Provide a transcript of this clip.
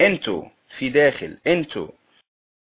انتو في داخل انتو